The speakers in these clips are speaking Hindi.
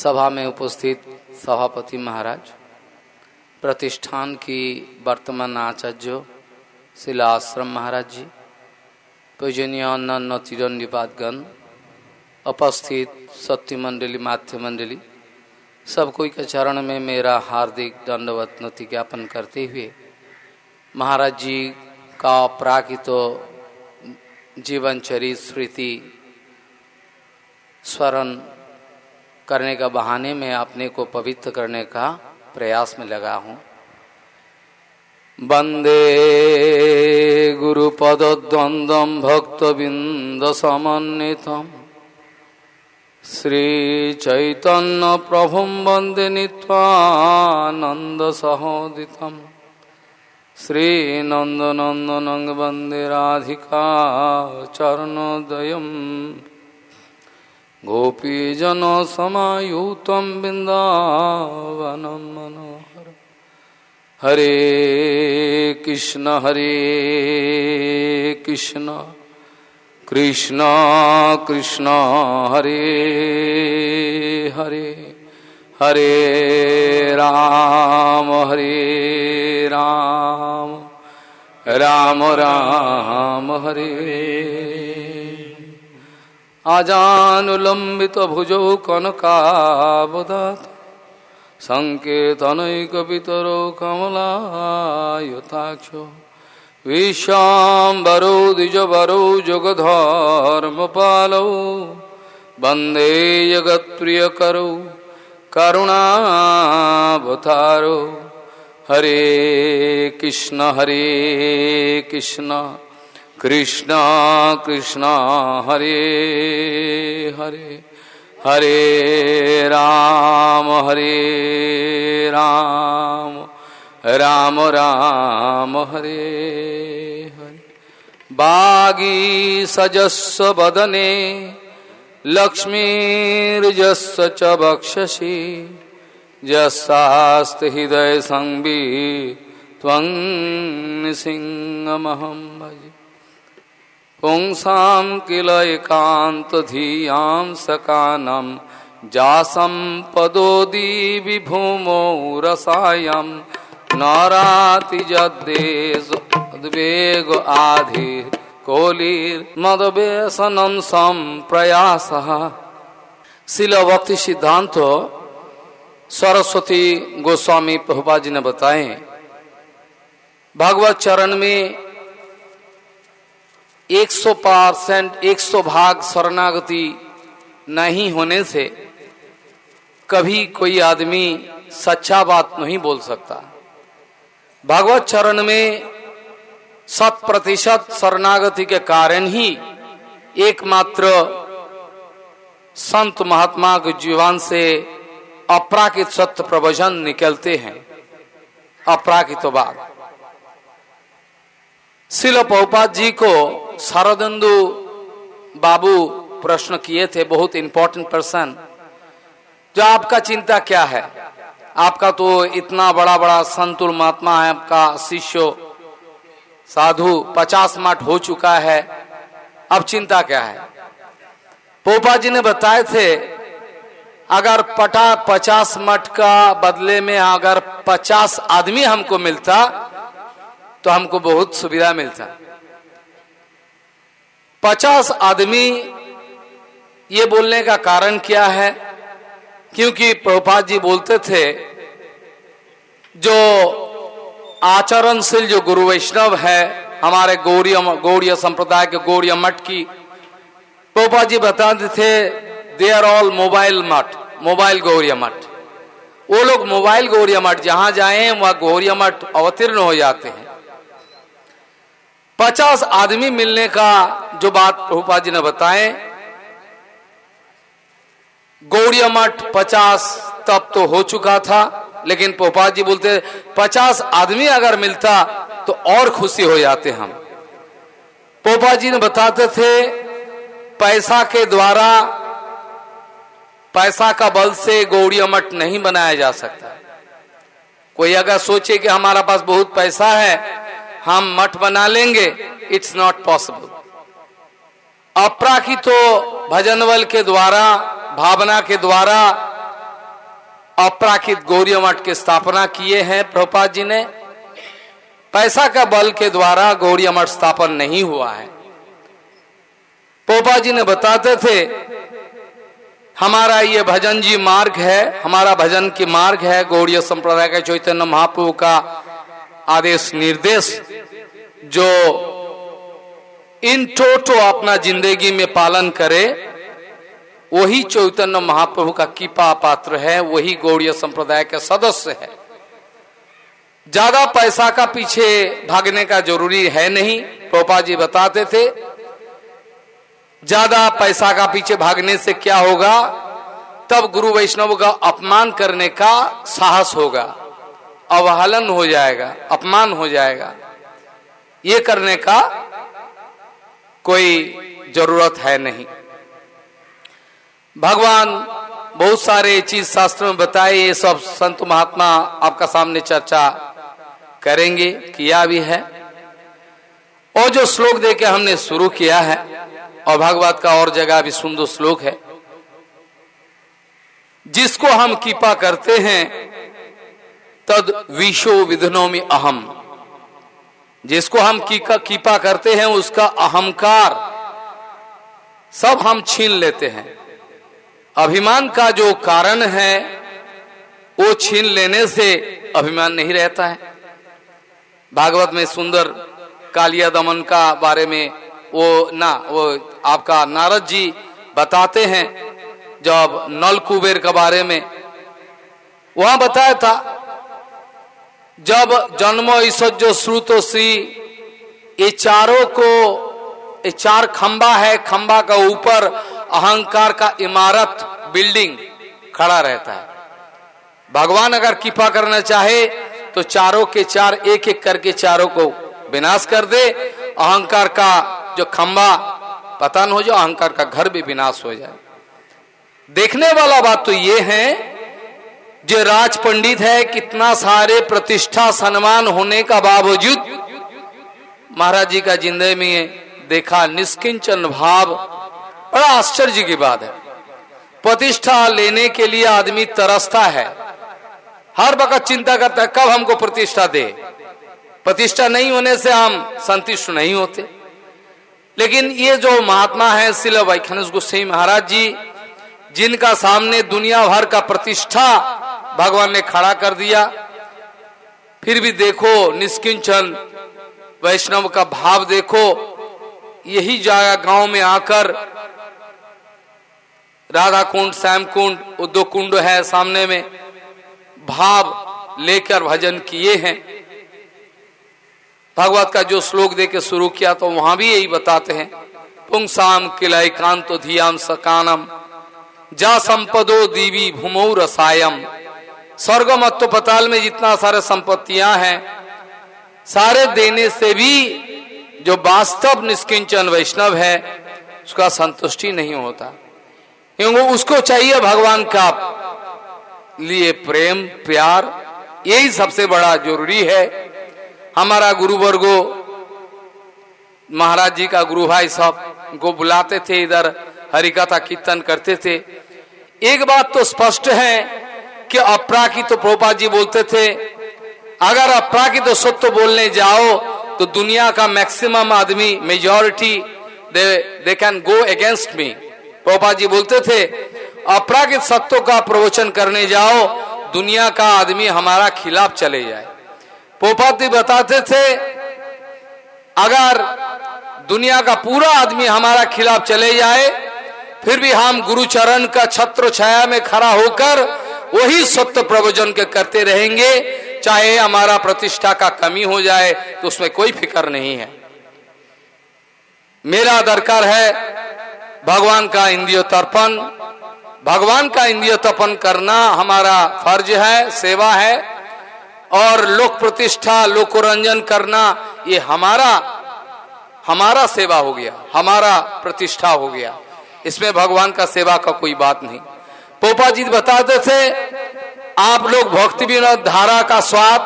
सभा में उपस्थित सभापति महाराज, प्रतिष्ठान की वर्तमान आचार्य शिला आश्रम महाराज जी, पूजनीय अन्य तीरन निपातगण उपस्थित सत्य मंडली, माध्य मंडली, सब कोई के चरण में मेरा हार्दिक दंडवत नति ज्ञापन करते हुए महाराज जी का प्राकृत जीवन चरित स्मृति स्वरण करने का बहाने में अपने को पवित्र करने का प्रयास में लगा हूँ। वंदे गुरुपद्वंदम भक्तबिंद समन्वितम श्रीचैतन्य प्रभु वंदे नीत्वानन्दसहोदितम् श्रीनन्दनन्दनं वंदे राधिका चरणोदयम्। गोपीजनसमायुतं बिन्दावनं मनोहर हरे कृष्ण हरे कृष्ण। कृष्ण कृष्ण, हरे हरे। हरे राम हरे राम। राम राम, हरे। आजानुलंबित भुजौ कनकावदात संकेतनैकपितरो कमलायुताक्षो। विश्वाम्बरो, द्विजवरो, जुगधर्मपालौ। वंदे जगत्प्रियकरौ, करुणावतारो। हरे कृष्ण हरे कृष्ण। कृष्ण कृष्ण, हरे हरे हरे राम हरे राम राम राम, हरे हरे। बागी सजस्व वदने लक्ष्मीर्जस्व च बक्षसि यस्यास्ति हृदय संबी, त्वं सिंहमहं भजे। पुंसां किल एकान्तधियाँ सकानं जासं पदोदीविभूमौ रसायं नारातिजद्वेग आधि कोलिर्मदव्यसनं संप्रयासः। शिल भक्ति सिद्धांत सरस्वती गोस्वामी प्रभुपा जी ने बताए। भगवत चरण में 100 परसेंट एक सौ भाग शरणागति नहीं होने से कभी कोई आदमी सच्चा बात नहीं बोल सकता। भगवत चरण में शत प्रतिशत शरणागति के कारण ही एकमात्र संत महात्मा के जीवन से अपराकित सत्य प्रवचन निकलते हैं। अपराकित बात। शिल पहुपात जी को शारदेन्दु बाबू प्रश्न किए थे, बहुत इंपॉर्टेंट पर्सन जो आपका चिंता क्या है? आपका तो इतना बड़ा बड़ा संतुल महात्मा है, आपका शिष्य, साधु, पचास मठ हो चुका है। अब चिंता क्या है? पोपा जी ने बताए थे, अगर पटा पचास मठ का बदले में अगर पचास आदमी हमको मिलता तो हमको बहुत सुविधा मिलता। पचास आदमी ये बोलने का कारण क्या है? क्योंकि प्रभुपाद जी बोलते थे, जो आचरणशील जो गुरु वैष्णव है, हमारे गौड़िया गौड़िया संप्रदाय के गौड़िया मठ की, प्रभुपाद जी बताते थे they are all mobile math mobile Gaudiya math. वो लोग मोबाइल गौरिया मठ, जहाँ जाए, वहाँ गौरिया मठ अवतीर्ण हो जाते हैं। पचास आदमी मिलने का जो बात प्रभुपा जी ने बताए, गौड़िया मठ पचास तब तो हो चुका था, लेकिन पोपा जी बोलते, पचास आदमी अगर मिलता तो और खुशी हो जाते हम। पोपा जी ने बताते थे, पैसा के द्वारा, पैसा का बल से गौड़िया मठ नहीं बनाया जा सकता। कोई अगर सोचे कि हमारा पास बहुत पैसा है हम मठ बना लेंगे इट्स नॉट पॉसिबल अपराकित तो भजन बल के द्वारा, भावना के द्वारा अपराखित गौरी मठ की स्थापना किए हैं प्रभुपाद जी ने। पैसा का बल के द्वारा गौरी मठ स्थापन नहीं हुआ है। पोपा जी ने बताते थे, हमारा ये भजन जी मार्ग है, हमारा भजन की मार्ग है गौड़ीय संप्रदाय का चैतन्य महाप्रभु का आदेश, निर्देश, जो इन टोटो अपना ज़िंदगी में पालन करे, वही चैतन्य महाप्रभु का कीपा पात्र है, वही गौड़ीय संप्रदाय के सदस्य है। ज़्यादा पैसा का पीछे भागने का ज़रूरी है नहीं पोपा जी बताते थे। ज़्यादा पैसा का पीछे भागने से क्या होगा? तब गुरु वैष्णव का अपमान करने का साहस होगा। अवहेलन हो जाएगा, अपमान हो जाएगा। ये करने का कोई ज़रूरत है नहीं। भगवान बहुत सारे चीज़ शास्त्र में बताए, ये सब संत महात्मा आपका सामने चर्चा करेंगे किया भी है। और जो श्लोक देके हमने शुरू किया है, और भागवत का और जगह भी सुंदर श्लोक है, जिसको हम कीपा करते हैं तद विशो विधनों में अहम। जिसको हम कीका कीपा करते हैं, उसका अहंकार। सब हम छीन लेते हैं। अभिमान का जो कारण है, वो छीन लेने से अभिमान नहीं रहता है। भागवत में सुंदर कालिया दमन का बारे में वो ना, वो आपका नारद जी बताते हैं, जब नल कुबेर के बारे में। वहाँ बताया था जब जन्मो ईसो श्रुतो श्री, ये चारों को, ये चार खंबा है, खंबा का ऊपर अहंकार का इमारत, बिल्डिंग खड़ा रहता है। भगवान अगर कृपा करना चाहे तो चारों के चार एक एक करके चारों को विनाश कर दे। अहंकार का जो खंबा पतन हो जाए अहंकार का घर भी विनाश हो जाए। देखने वाला बात तो ये है जो राज पंडित है, कितना सारे प्रतिष्ठा सम्मान होने का बावजूद महाराज जी का ज़िंदगी में देखा निष्किंचन भाव, बड़ा आश्चर्य की बात है। प्रतिष्ठा लेने के लिए आदमी तरसता है। हर वक्त चिंता करता है, कब हमको प्रतिष्ठा दे? प्रतिष्ठा नहीं होने से हम संतुष्ट नहीं होते। लेकिन ये जो महात्मा है, शिल वैखनस गोस्वाई महाराज जी, जिनका सामने दुनिया भर का प्रतिष्ठा भगवान ने खड़ा कर दिया। फिर भी देखो, निष्किंचन, वैष्णव का भाव देखो। यही जगह गाँव में आकर राधा कुंड श्याम कुंड उद्योग कुंड है सामने में। भाव लेकर भजन किए हैं। भगवत का जो श्लोक देके शुरू किया तो वहाँ भी यही बताते हैं। पुंसाम किलाई कांतो धियाम सकानम, जा संपदो दीवी भूमो रसायम। स्वर्ग मत्व पताल में जितना सारे संपत्तियाँ हैं, सारे देने से भी जो वास्तव निष्किंचन वैष्णव है, उसका संतुष्टि नहीं होता। क्योंकि उसको चाहिए भगवान का लिए प्रेम, प्यार, यही सबसे बड़ा ज़रूरी है। हमारा गुरु वर्गो महाराज जी का गुरु भाई सबको बुलाते थे, इधर हरिकथा कीर्तन करते थे। एक बात तो स्पष्ट है कि अपराकित तो प्रोपा जी बोलते थे, अगर अपराकित तो सत्य बोलने जाओ तो दुनिया का मैक्सिमम आदमी majority they they can go against me प्रोपा जी बोलते थे, अपराकित सत्यों का प्रवचन करने जाओ, दुनिया का आदमी हमारा खिलाफ चले जाए. पोपाती बताते थे, अगर दुनिया का पूरा आदमी हमारा खिलाफ चले जाए, फिर भी हम गुरुचरण का छत्र छाया में खड़ा होकर वही सत्य प्रवचन के करते रहेंगे, चाहे हमारा प्रतिष्ठा का कमी हो जाए तो उसमें कोई फ़िक्र नहीं है। मेरा दरकार है, भगवान का इंद्रिय तर्पण। भगवान का इंद्रिय तर्पण करना हमारा फ़र्ज़ है, सेवा है, और लोक प्रतिष्ठा, लोकोरंजन करना, ये हमारा हमारा सेवा हो गया, हमारा प्रतिष्ठा हो गया। इसमें भगवान का सेवा का कोई बात नहीं। पोपा जी बताते थे, आप लोग भक्ति विनोद धारा का स्वाद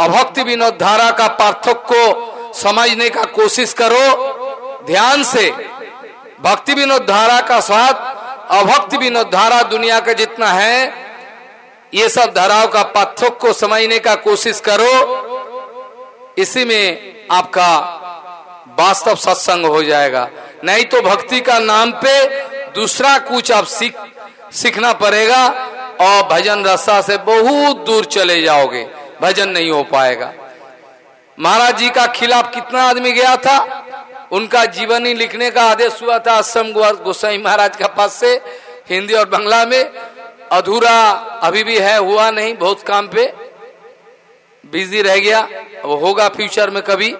अभक्ति विनोद धारा का पार्थक्य को समझने का कोशिश करो। ध्यान से, भक्ति विनोद धारा का स्वाद अभक्ति विनोद धारा दुनिया का जितना है, ये सब धाराओं का पार्थक को समझने का कोशिश करो। इसी में आपका वास्तव सत्संग हो जाएगा। नहीं तो भक्ति का नाम पे दूसरा कुछ आप सीख सीखना पड़ेगा और भजन रस्ता से बहुत दूर चले जाओगे, भजन नहीं हो पाएगा। महाराज जी का खिलाफ कितना आदमी गया था? उनका जीवनी लिखने का आदेश हुआ था असम गोसाई महाराज के पास से, हिंदी और बांग्ला में। अधूरा अभी भी है, हुआ नहीं बहुत काम पे। बिज़ी रह गया होगा फ्यूचर में कभी।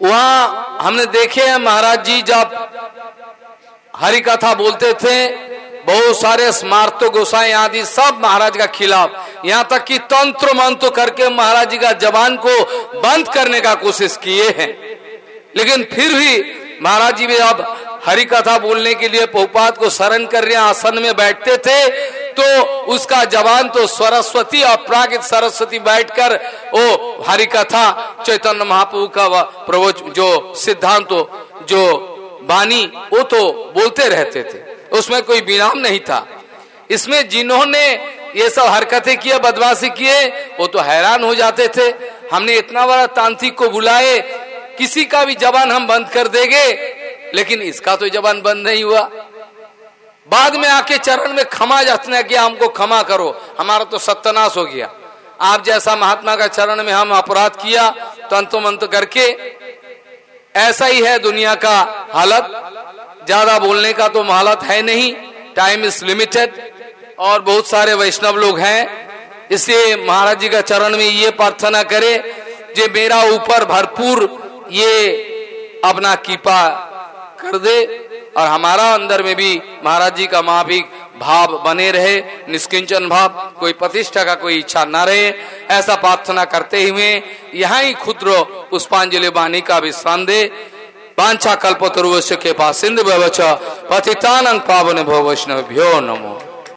वहाँ हमने देखे हैं महाराज जी जब हरि कथा बोलते थे बहुत सारे स्मार्त गोसाई आदि सब महाराज का खिलाफ। यहाँ तक कि तंत्र मंत्र करके महाराज जी का जवान को बंद करने का कोशिश किए हैं। लेकिन फिर भी महाराज जी भी अब हरि कथा बोलने के लिए पोपात को शरण कर रहे आसन में बैठते थे तो उसका जवान तो सरस्वती और प्रागित सरस्वती बैठकर ओ हरि कथा चैतन्य महाप्रभु का प्रवच जो सिद्धांत तो, जो बानी, वो तो बोलते रहते थे। उसमें कोई विराम नहीं था। इसमें जिन्होंने ये सब हरकतें किए, बदमाशी किए, वो तो हैरान हो जाते थे। हमने इतना बड़ा तांत्रिक को बुलाए, किसी का भी जबान हम बंद कर देंगे, लेकिन इसका तो जबान बंद नहीं हुआ। बाद में आके चरण में क्षमा याचना किया हमको क्षमा करो। हमारा तो सत्यानाश हो गया। आप जैसा महात्मा का चरण में हम अपराध किया तंतु मंत करके ऐसा ही है दुनिया का हालत। ज़्यादा बोलने का तो हालत है नहीं। टाइम इज़ लिमिटेड और बहुत सारे वैष्णव लोग हैं। इसलिए महाराज जी का चरण में ये प्रार्थना करे जे मेरा ऊपर भरपूर ये अपना कीपा कर दे। और हमारा अंदर में भी महाराज जी का महाभिक भाव बने रहे, निष्किंचन भाव, कोई प्रतिष्ठा का कोई इच्छा न रहे, ऐसा प्रार्थना करते हुए यहाँ ही खुद्र पुष्पांजलि वाणी का विश्राम दे। वांछा कल्पतरुवश्य के पास सिंधु पतितानंद पावन भो वैष्णव भ्यो नमो।